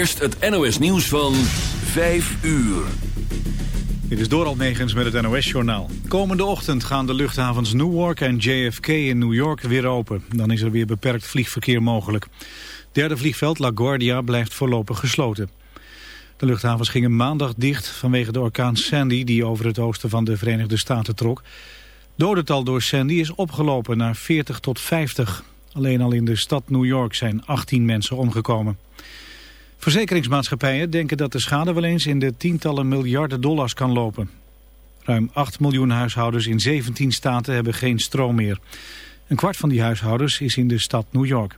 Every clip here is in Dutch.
eerst het NOS nieuws van 5 uur. Dit is Doral Negens met het NOS-journaal. Komende ochtend gaan de luchthavens Newark en JFK in New York weer open. Dan is er weer beperkt vliegverkeer mogelijk. Derde vliegveld LaGuardia blijft voorlopig gesloten. De luchthavens gingen maandag dicht vanwege de orkaan Sandy... die over het oosten van de Verenigde Staten trok. Dodental door Sandy is opgelopen naar 40 tot 50. Alleen al in de stad New York zijn 18 mensen omgekomen. Verzekeringsmaatschappijen denken dat de schade wel eens in de tientallen miljarden dollars kan lopen. Ruim 8 miljoen huishoudens in 17 staten hebben geen stroom meer. Een kwart van die huishoudens is in de stad New York.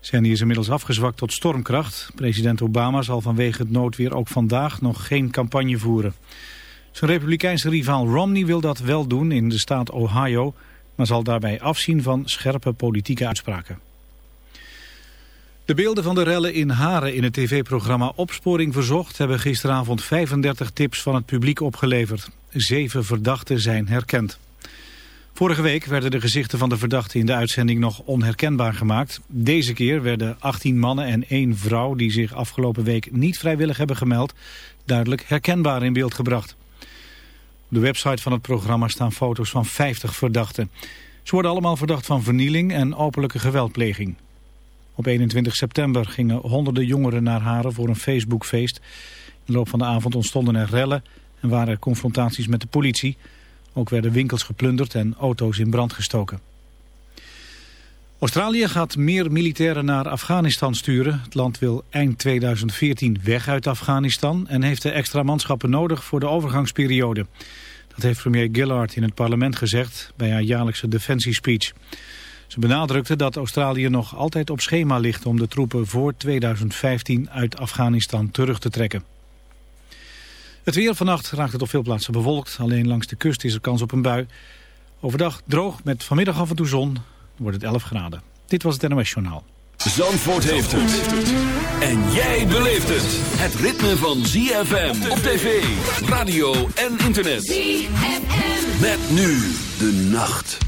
Sandy is inmiddels afgezwakt tot stormkracht. President Obama zal vanwege het noodweer ook vandaag nog geen campagne voeren. Zijn republikeinse rivaal Romney wil dat wel doen in de staat Ohio... maar zal daarbij afzien van scherpe politieke uitspraken. De beelden van de rellen in Haren in het tv-programma Opsporing Verzocht... hebben gisteravond 35 tips van het publiek opgeleverd. Zeven verdachten zijn herkend. Vorige week werden de gezichten van de verdachten in de uitzending nog onherkenbaar gemaakt. Deze keer werden 18 mannen en één vrouw die zich afgelopen week niet vrijwillig hebben gemeld... duidelijk herkenbaar in beeld gebracht. Op de website van het programma staan foto's van 50 verdachten. Ze worden allemaal verdacht van vernieling en openlijke geweldpleging. Op 21 september gingen honderden jongeren naar Haren voor een Facebookfeest. In de loop van de avond ontstonden er rellen en waren er confrontaties met de politie. Ook werden winkels geplunderd en auto's in brand gestoken. Australië gaat meer militairen naar Afghanistan sturen. Het land wil eind 2014 weg uit Afghanistan en heeft de extra manschappen nodig voor de overgangsperiode. Dat heeft premier Gillard in het parlement gezegd bij haar jaarlijkse defensiespeech. Ze benadrukte dat Australië nog altijd op schema ligt om de troepen voor 2015 uit Afghanistan terug te trekken. Het weer vannacht raakt het op veel plaatsen bewolkt. Alleen langs de kust is er kans op een bui. Overdag droog met vanmiddag af en toe zon. Wordt het 11 graden. Dit was het NOS Journaal. Zandvoort heeft het. En jij beleeft het. Het ritme van ZFM op tv, radio en internet. ZFM. Met nu de nacht.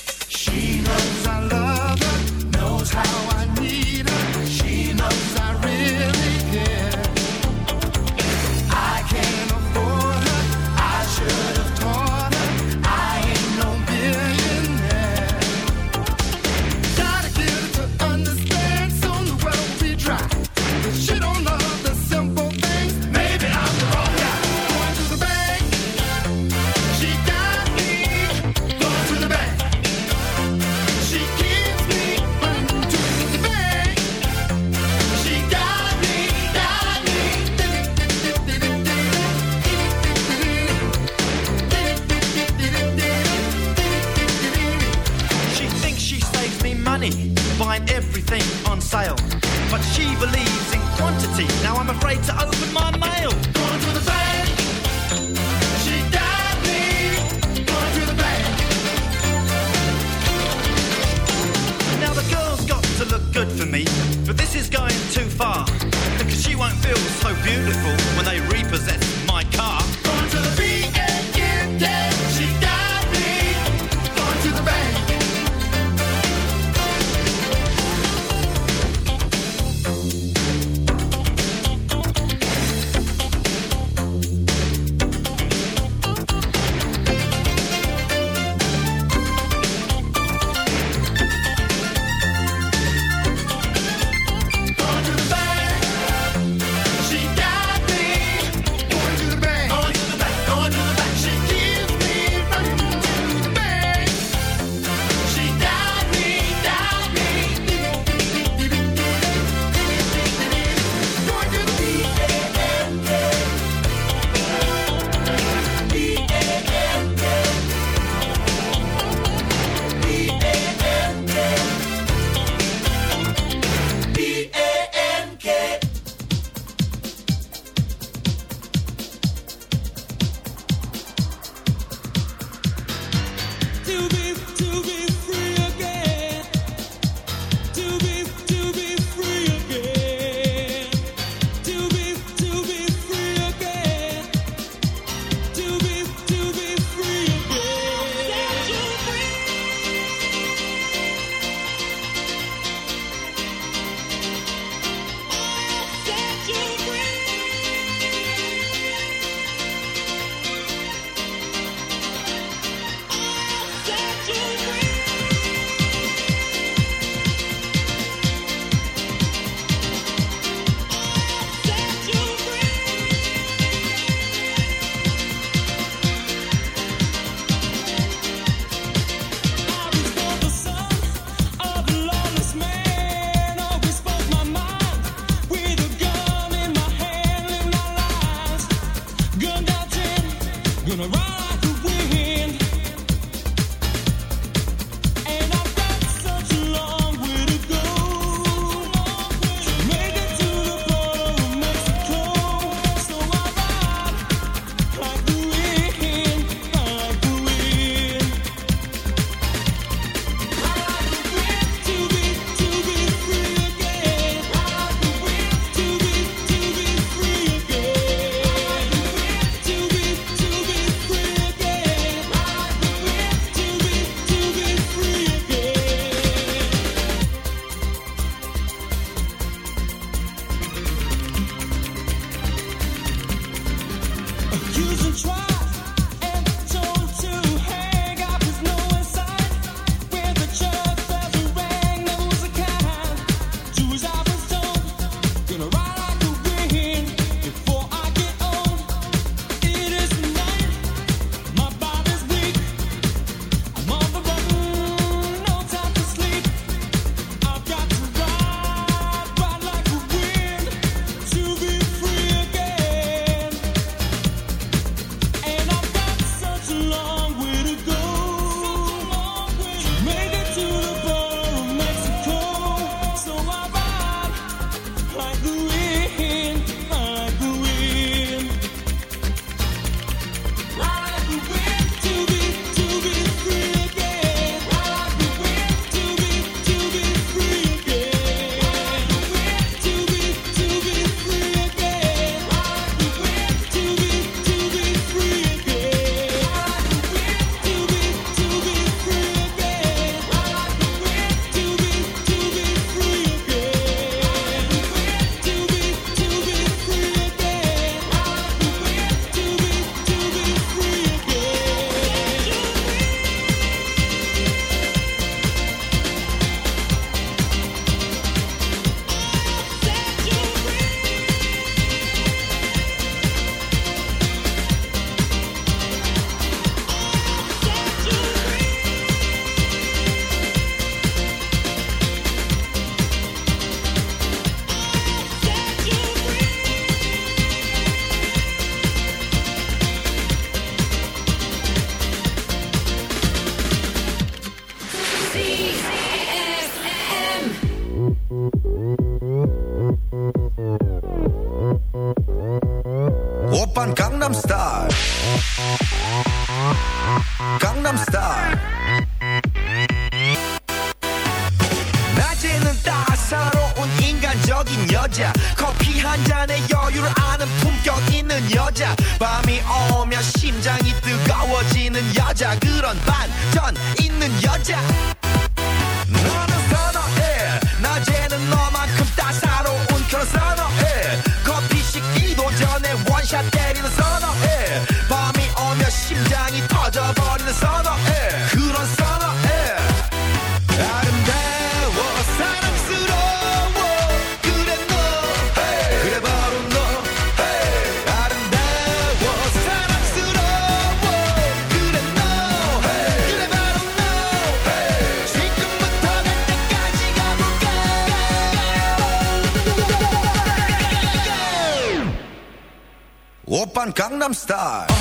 Gangnam Style.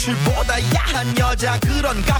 매출보다 야한 여자 그런가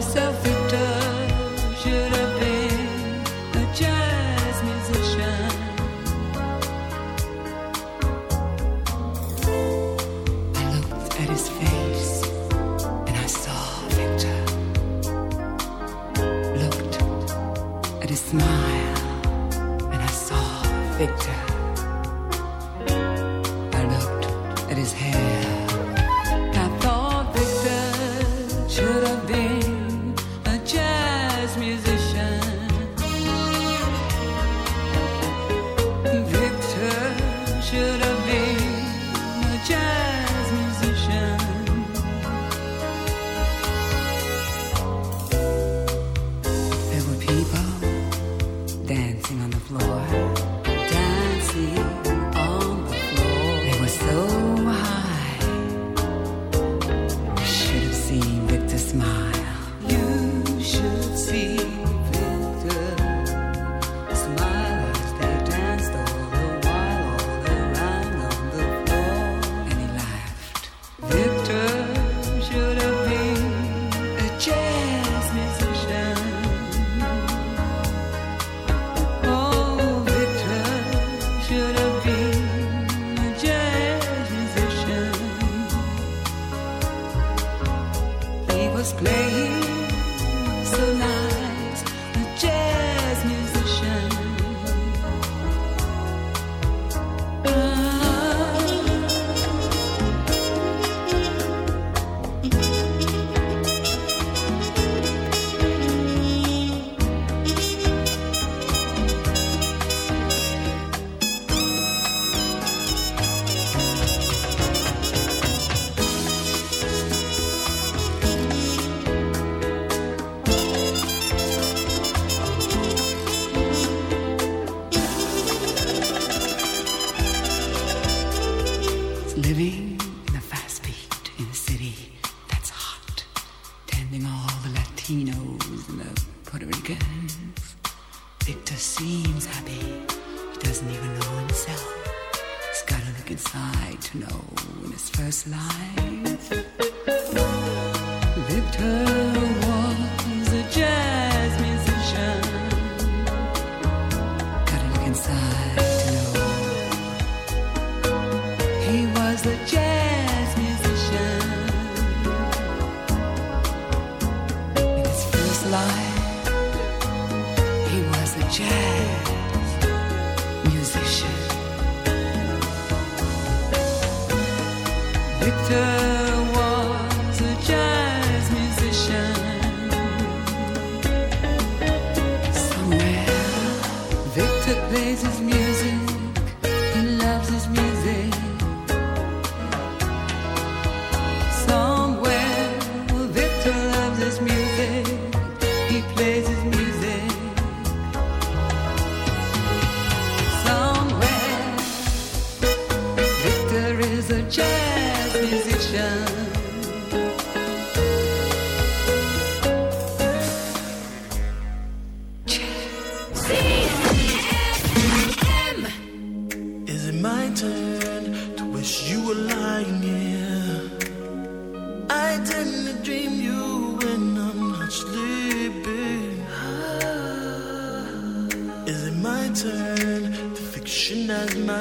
myself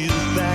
You back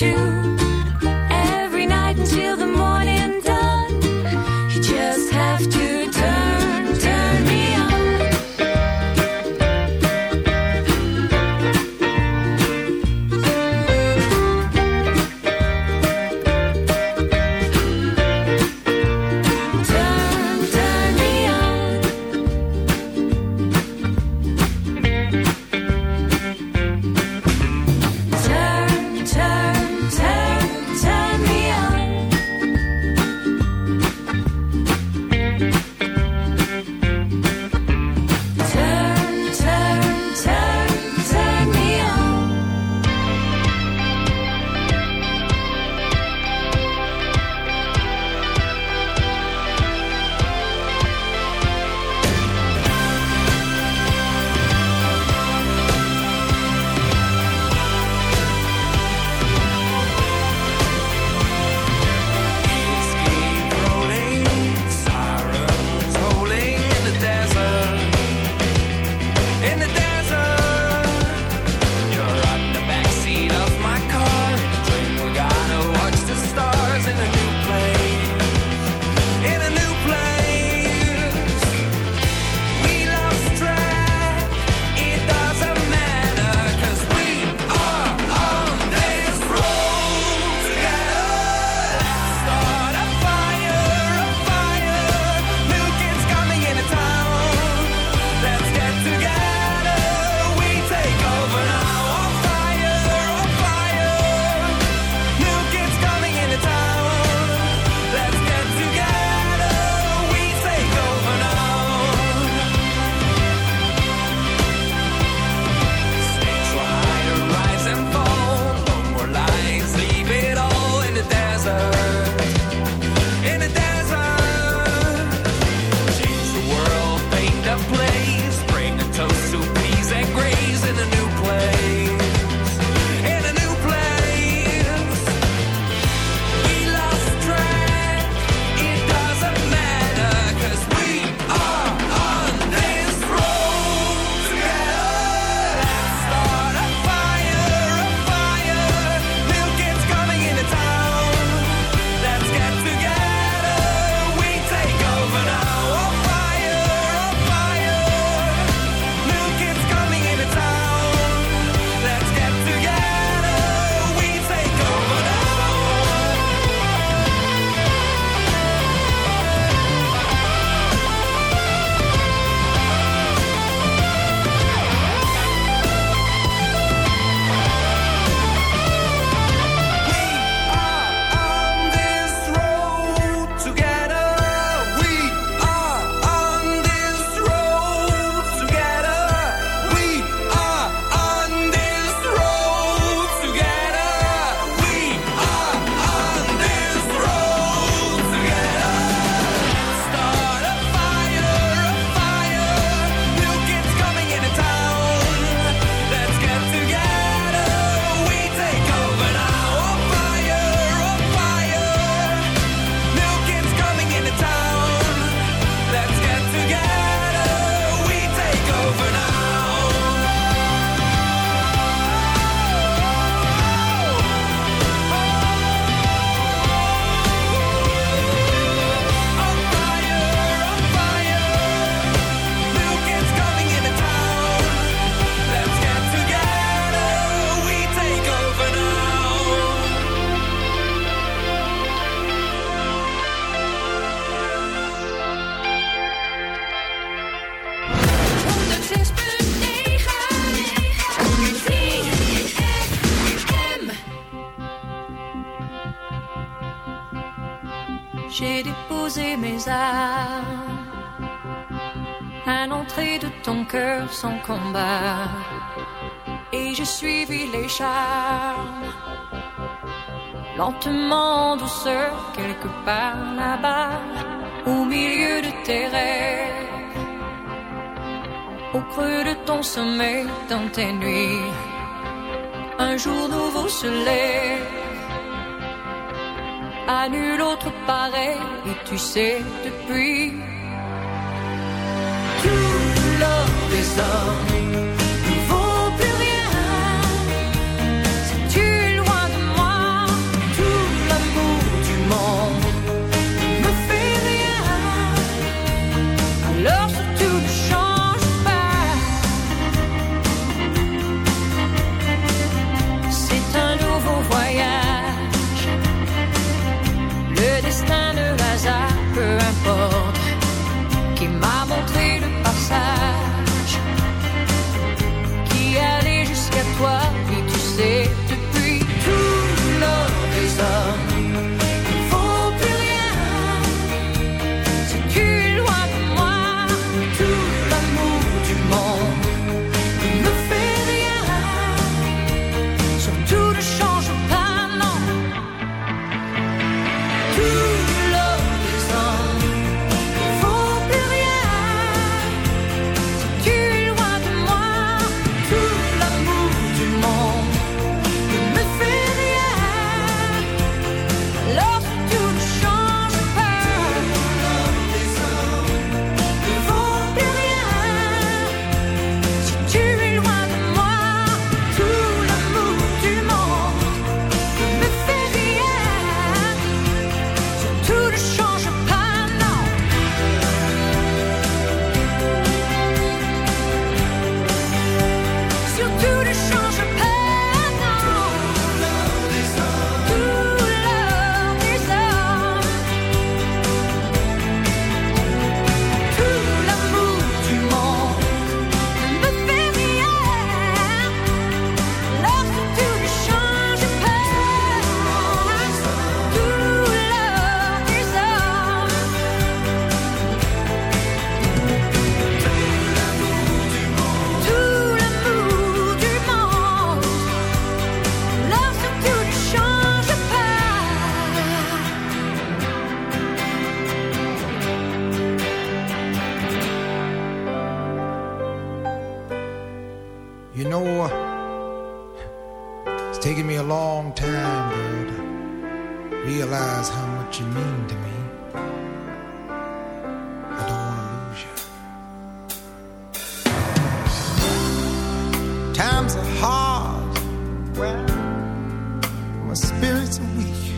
to combat. Et j'ai suivi les charmes. Lentement, en douceur, quelque part là-bas, au milieu de tes rêves. Au creux de ton sommeil, dans tes nuits, un jour nouveau se lève. À nul autre pareil, et tu sais depuis of me. My spirits are weak.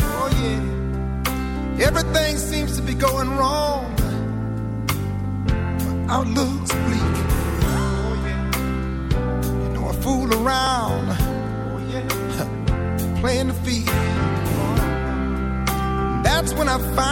Oh, yeah. Everything seems to be going wrong. My outlook's bleak. Oh, yeah. You know, I fool around. Oh, yeah. Playing the field. That's when I find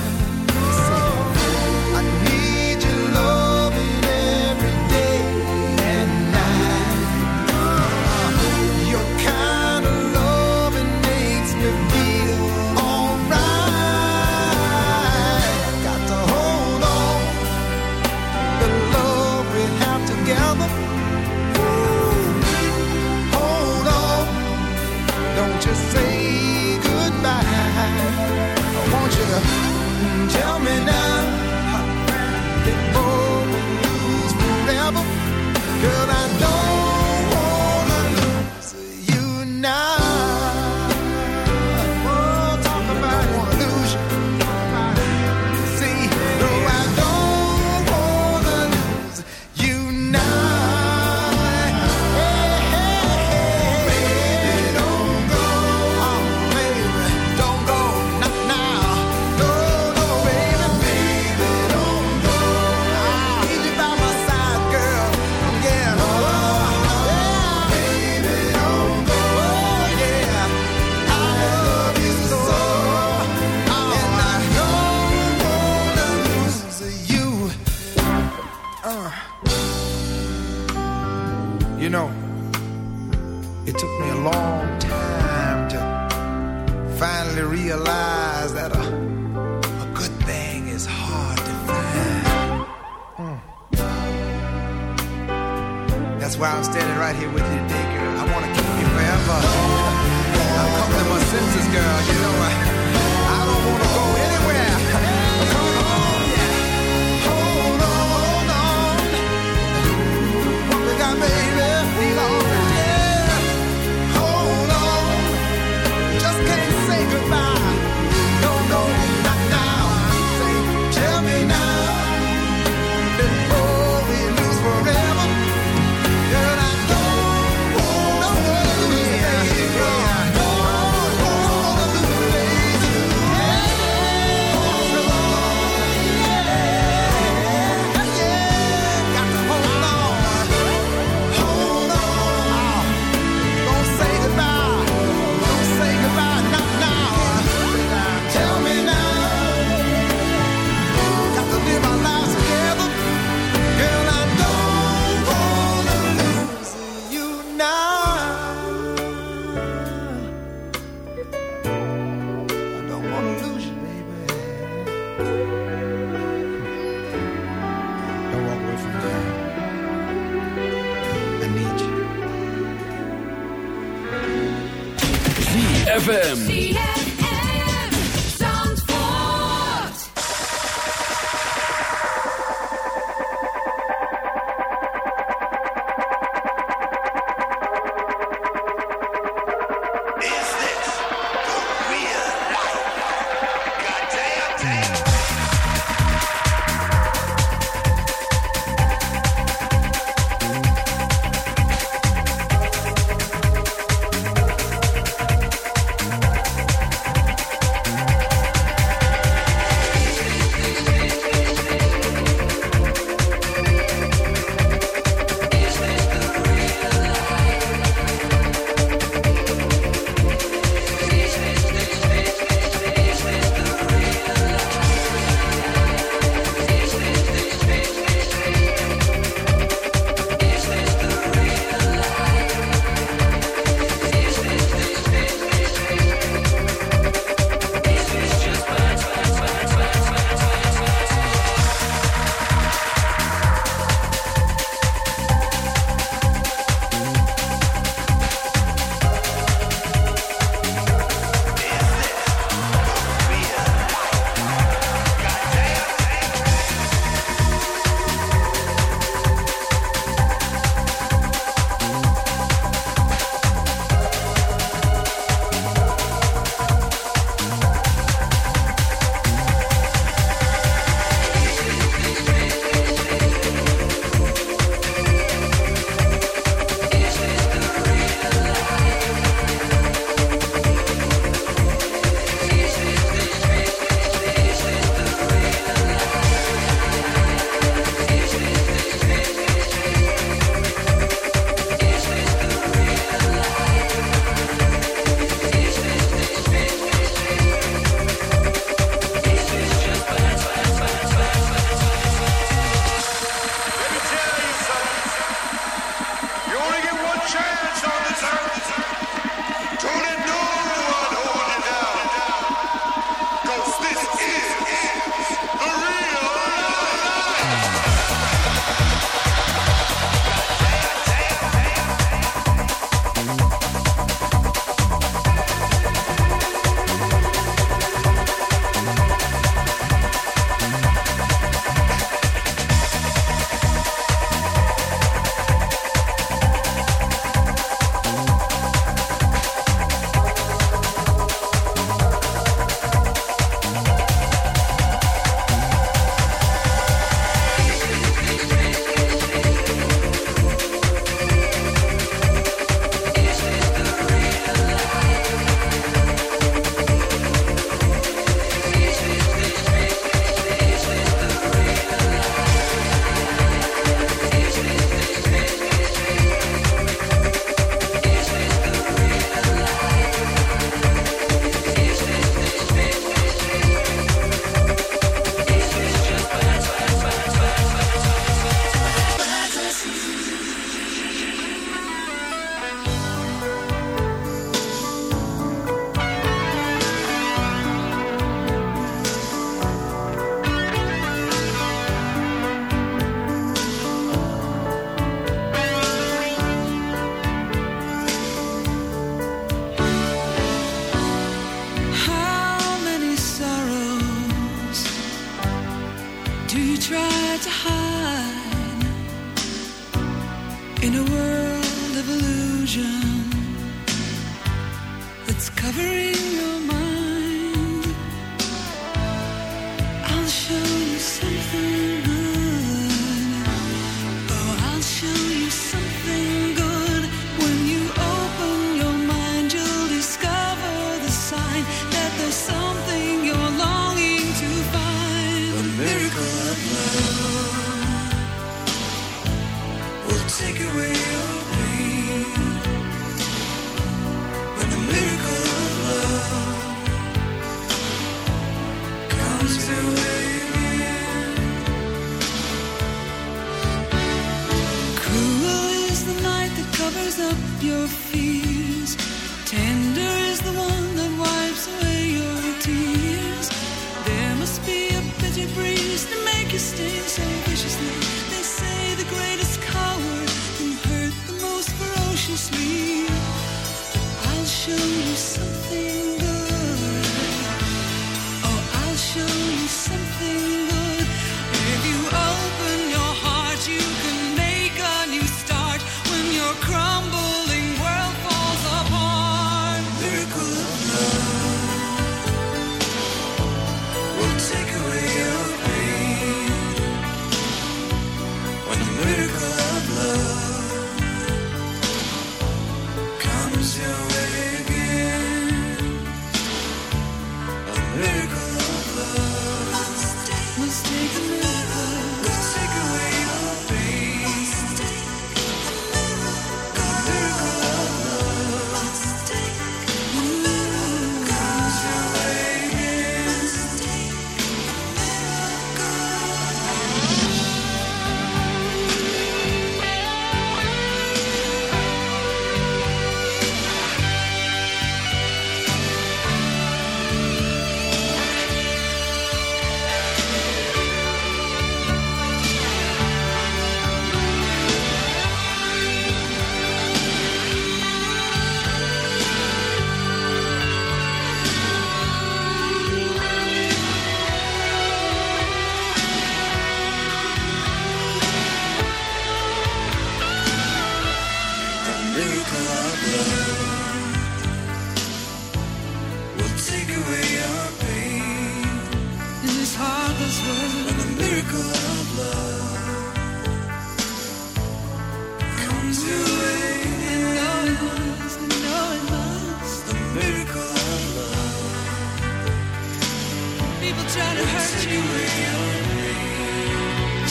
people trying to hurt you.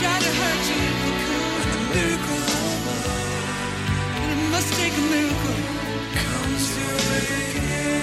Trying to hurt you. A miracle. And it must take a miracle. Come to way.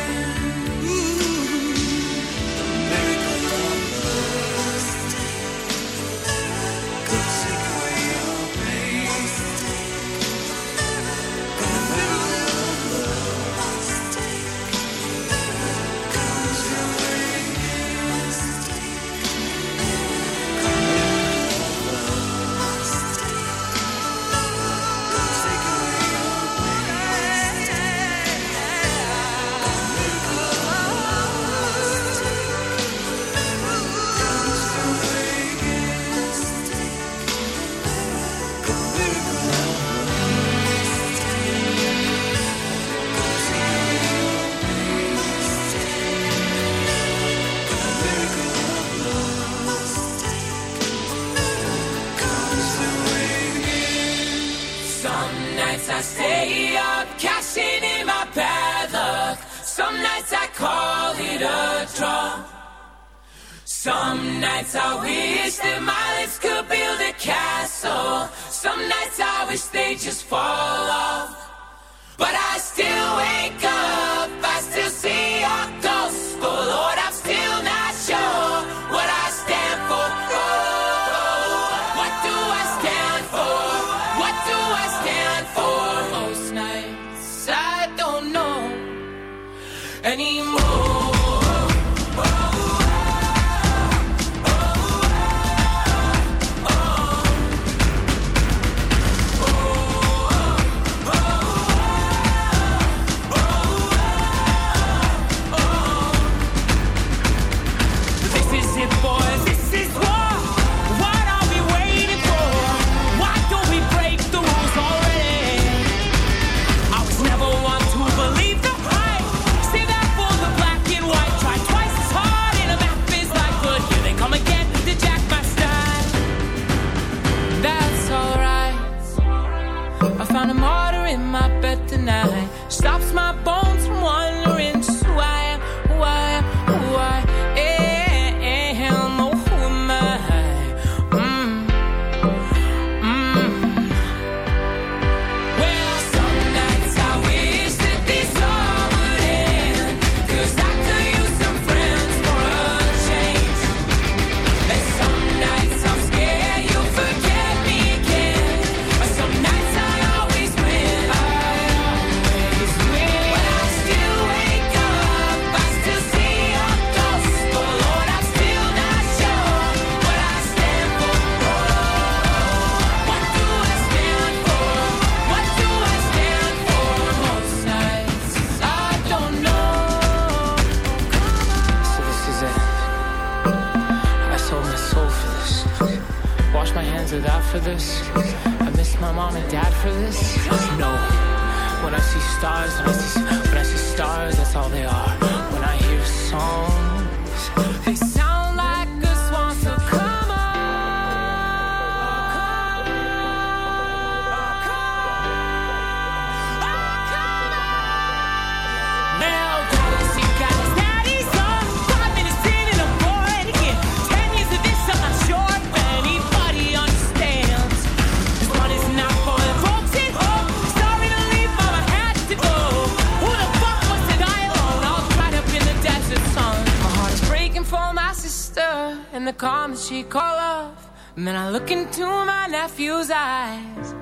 And then I look into my nephew's eyes.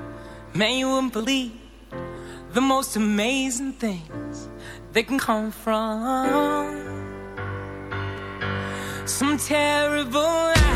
Man, you wouldn't believe the most amazing things they can come from. Some terrible.